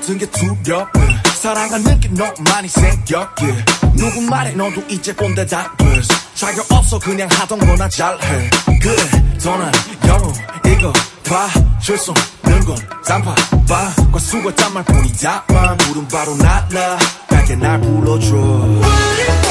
모든 게 두렵 사랑하는 게 너무 많이 생겼게 누구 말에 너도 이제 본데 답을 자격 없어 그냥 하던 거나 잘해. 그래 더는 영웅 이거 봐줄수 없는 건 단팥바 과수가 짠말 뿐이다만 물은 바로 날라 밝게 날 불러줘.